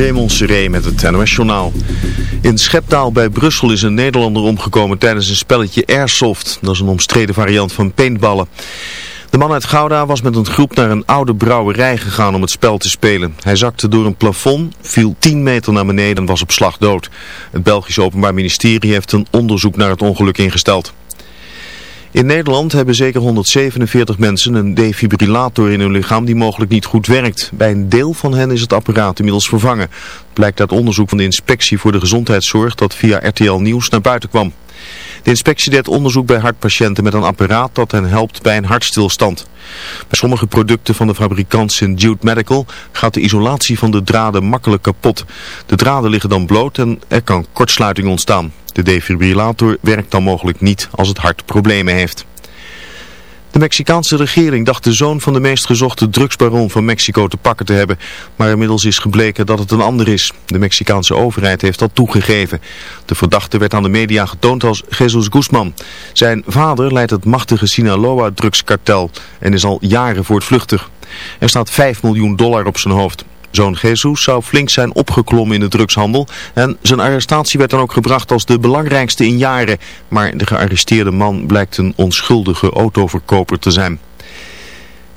Raymond Seré met het NOS-journaal. In Schepdaal bij Brussel is een Nederlander omgekomen tijdens een spelletje Airsoft. Dat is een omstreden variant van paintballen. De man uit Gouda was met een groep naar een oude brouwerij gegaan om het spel te spelen. Hij zakte door een plafond, viel 10 meter naar beneden en was op slag dood. Het Belgisch Openbaar Ministerie heeft een onderzoek naar het ongeluk ingesteld. In Nederland hebben zeker 147 mensen een defibrillator in hun lichaam die mogelijk niet goed werkt. Bij een deel van hen is het apparaat inmiddels vervangen. Blijkt uit onderzoek van de Inspectie voor de Gezondheidszorg dat via RTL Nieuws naar buiten kwam. De inspectie deed onderzoek bij hartpatiënten met een apparaat dat hen helpt bij een hartstilstand. Bij sommige producten van de fabrikant St. Jude Medical gaat de isolatie van de draden makkelijk kapot. De draden liggen dan bloot en er kan kortsluiting ontstaan. De defibrillator werkt dan mogelijk niet als het hart problemen heeft. De Mexicaanse regering dacht de zoon van de meest gezochte drugsbaron van Mexico te pakken te hebben. Maar inmiddels is gebleken dat het een ander is. De Mexicaanse overheid heeft dat toegegeven. De verdachte werd aan de media getoond als Jesus Guzman. Zijn vader leidt het machtige Sinaloa drugskartel en is al jaren voortvluchtig. Er staat 5 miljoen dollar op zijn hoofd. Zoon Jesus zou flink zijn opgeklommen in de drugshandel en zijn arrestatie werd dan ook gebracht als de belangrijkste in jaren. Maar de gearresteerde man blijkt een onschuldige autoverkoper te zijn.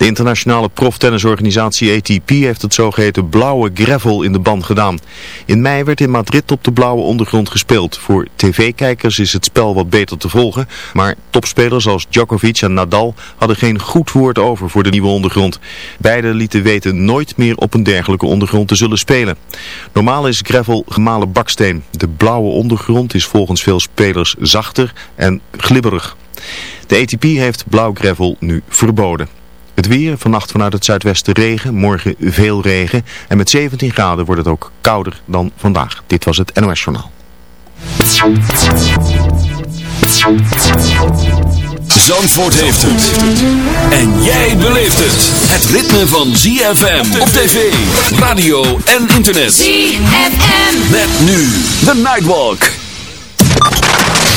De internationale proftennisorganisatie ATP heeft het zogeheten blauwe gravel in de band gedaan. In mei werd in Madrid op de blauwe ondergrond gespeeld. Voor tv-kijkers is het spel wat beter te volgen, maar topspelers als Djokovic en Nadal hadden geen goed woord over voor de nieuwe ondergrond. Beiden lieten weten nooit meer op een dergelijke ondergrond te zullen spelen. Normaal is gravel gemalen baksteen. De blauwe ondergrond is volgens veel spelers zachter en glibberig. De ATP heeft blauw gravel nu verboden. Het weer, vannacht vanuit het zuidwesten regen, morgen veel regen. En met 17 graden wordt het ook kouder dan vandaag. Dit was het NOS Journaal. Zandvoort heeft het. En jij beleeft het. Het ritme van ZFM op tv, radio en internet. ZFM. Met nu de Nightwalk.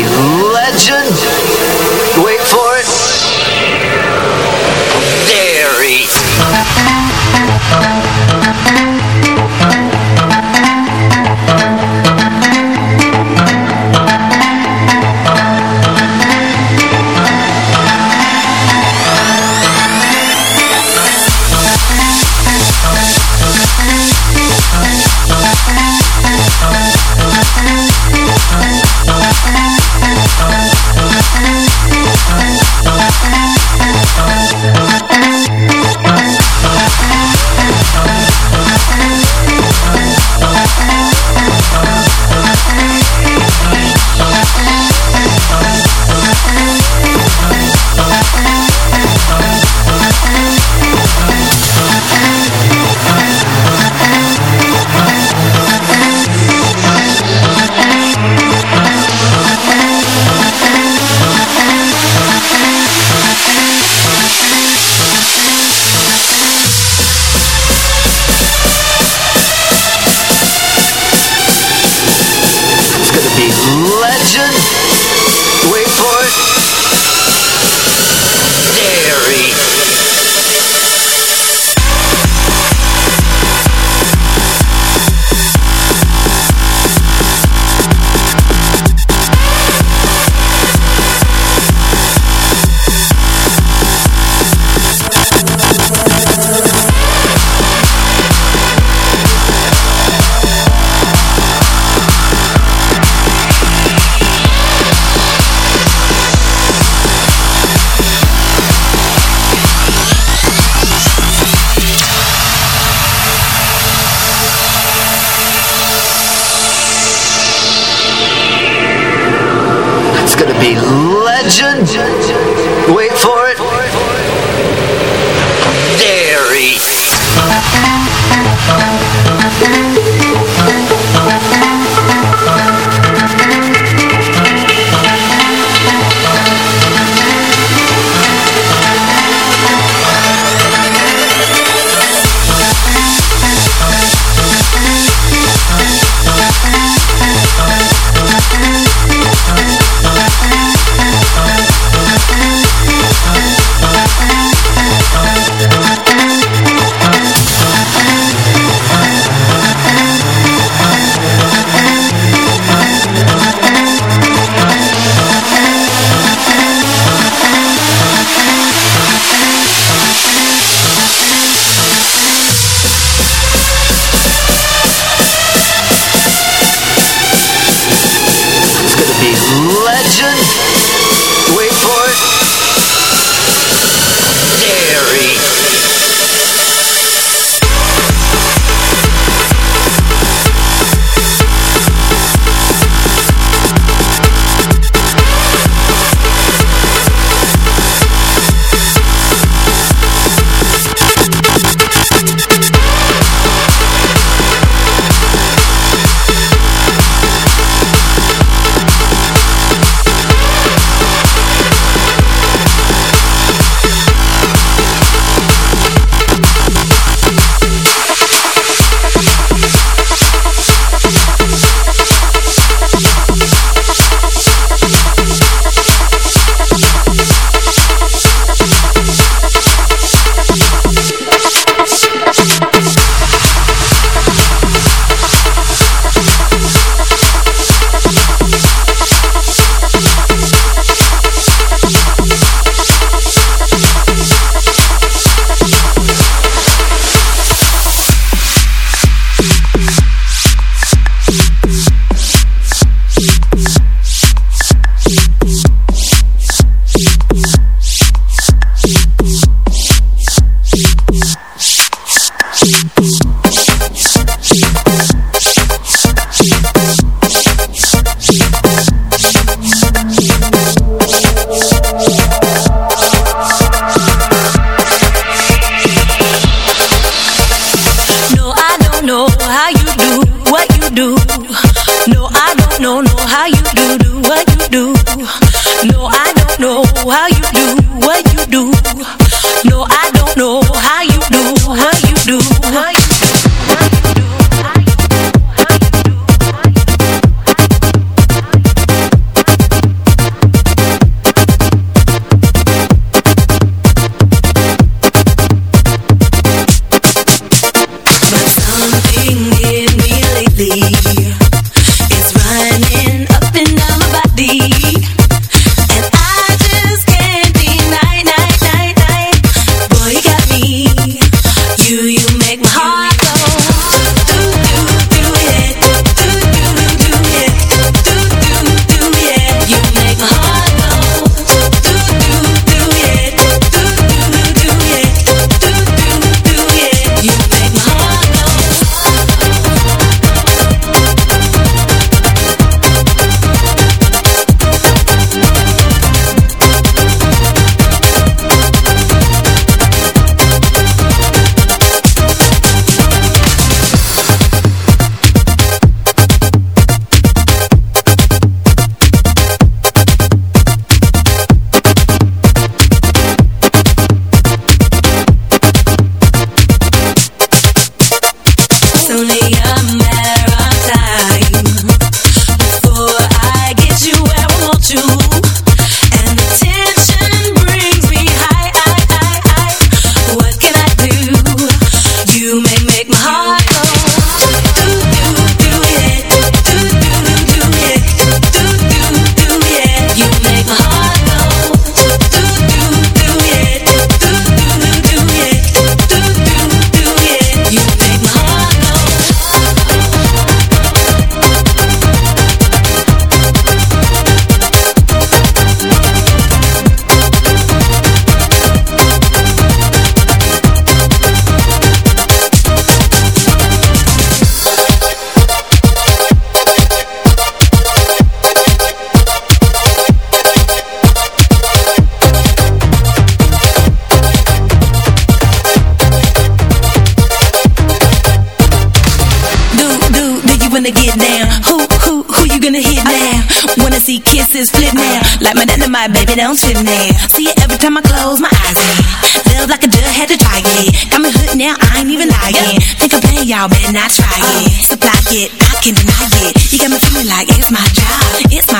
the legend. Legend.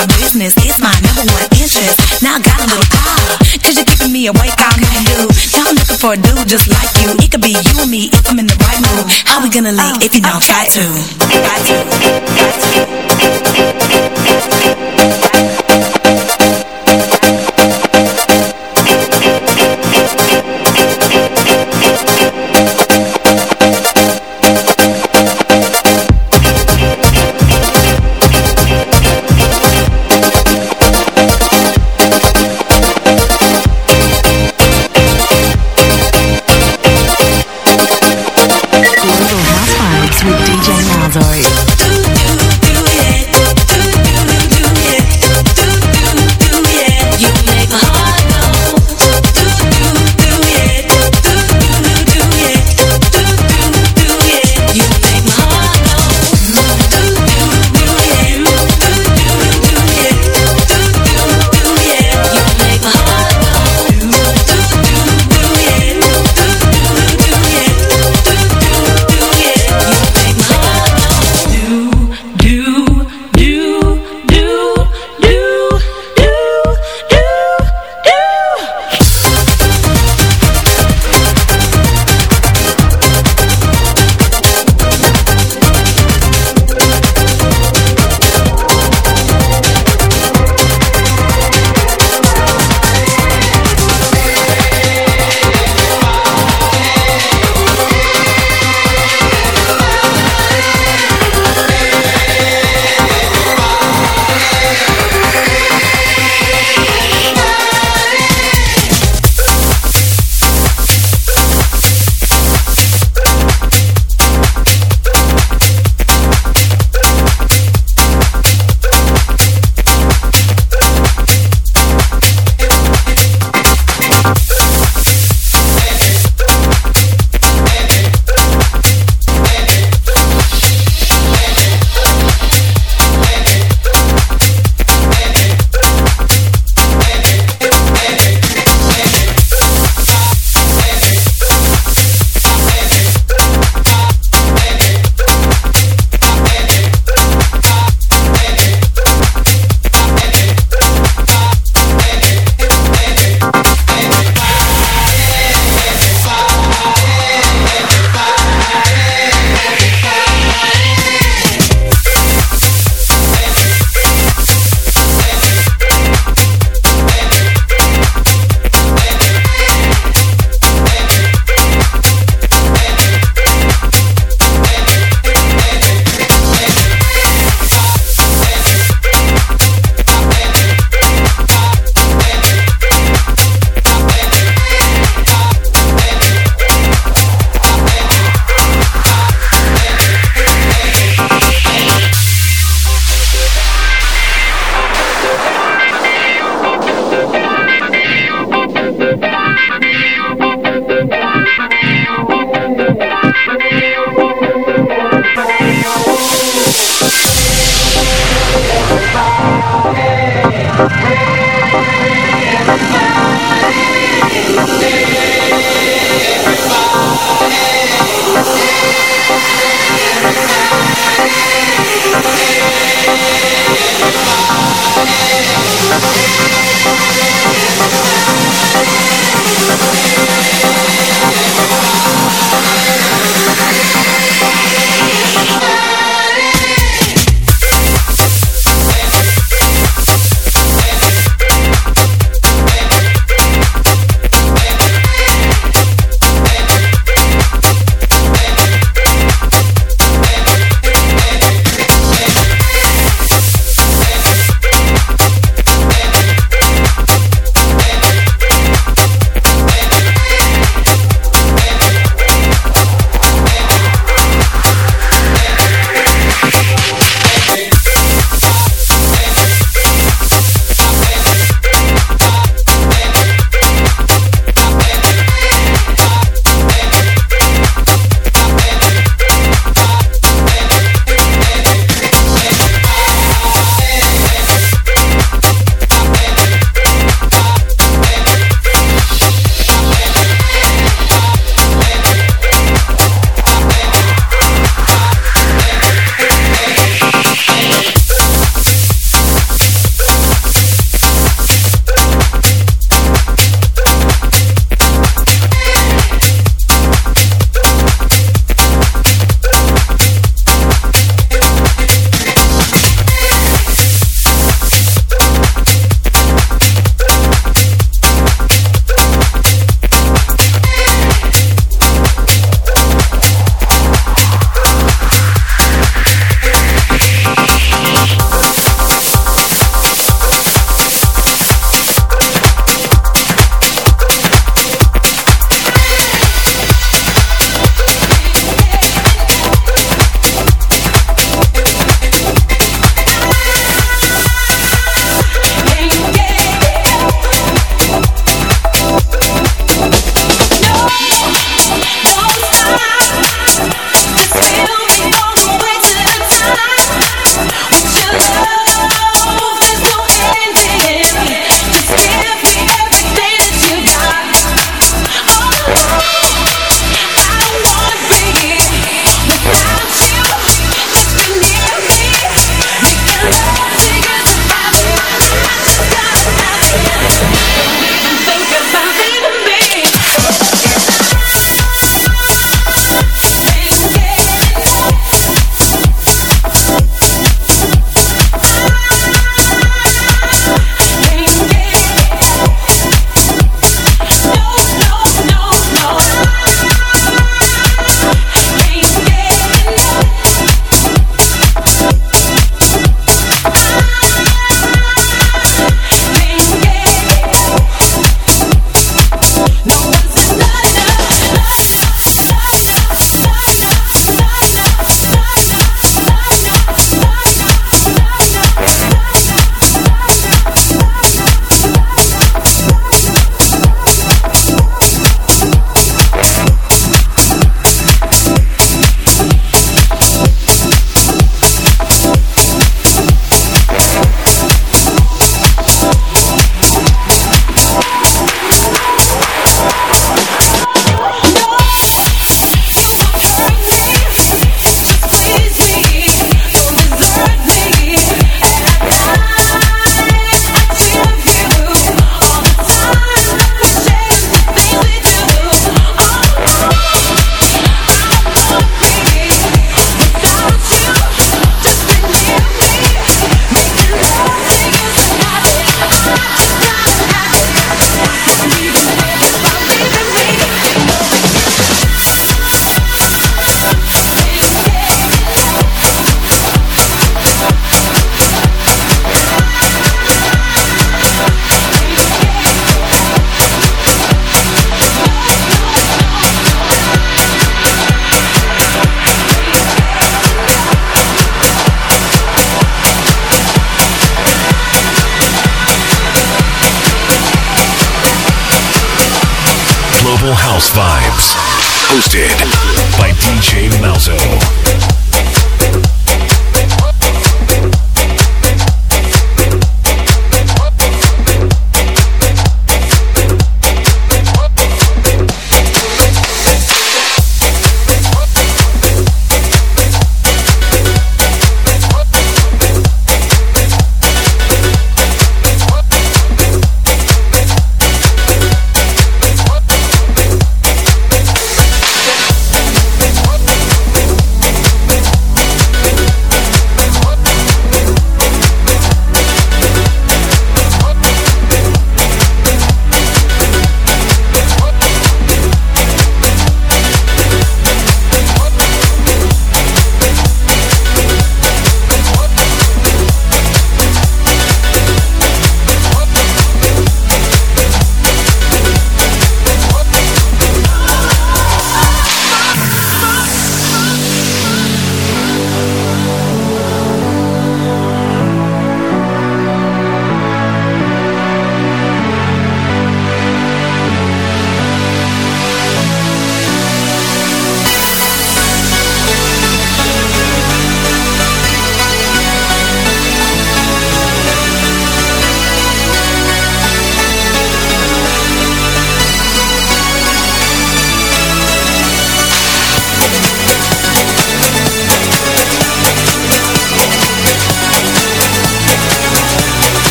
My business, it's my number one interest. Now I got a little power. Cause you're keeping me awake all night, dude. Now I'm looking for a dude just like you. It could be you and me if I'm in the right mood. How we gonna link oh, if you don't try to? Try to. Try to.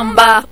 Samba.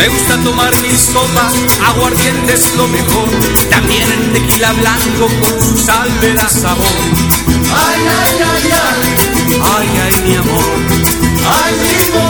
Me gusta tomar mis copas, aguardiente es lo mejor. También el tequila blanco con su sal da sabor. Ay, ay, ay, ay, ay, ay, mi amor. Ay, mi amor.